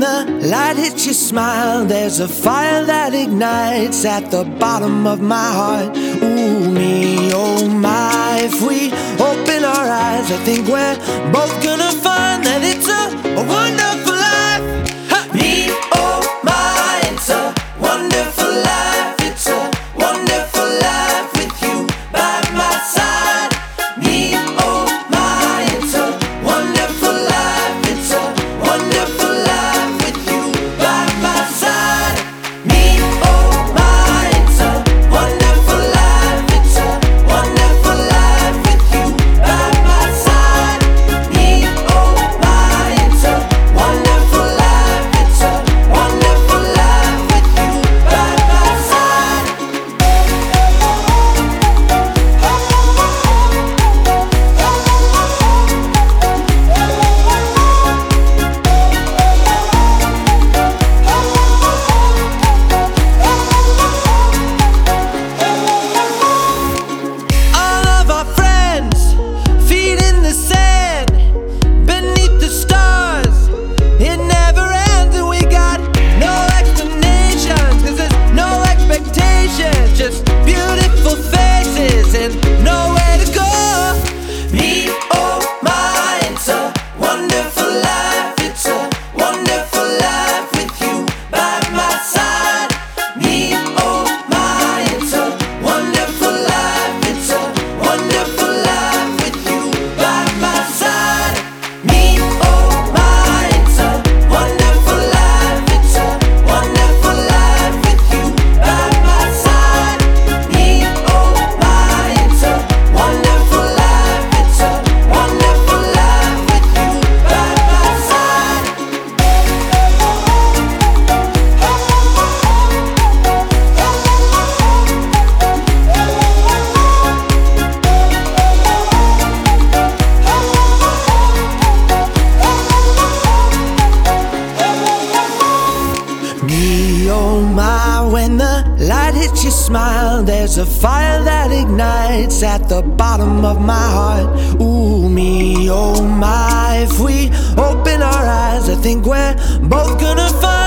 The light hits your smile, there's a fire that ignites at the bottom of my heart. Ooh, me, oh my. If we open our eyes, I think we're both gonna find that it's a, a wonder. at your smile, there's a fire that ignites at the bottom of my heart. Ooh, me, oh my. If we open our eyes, I think we're both gonna find.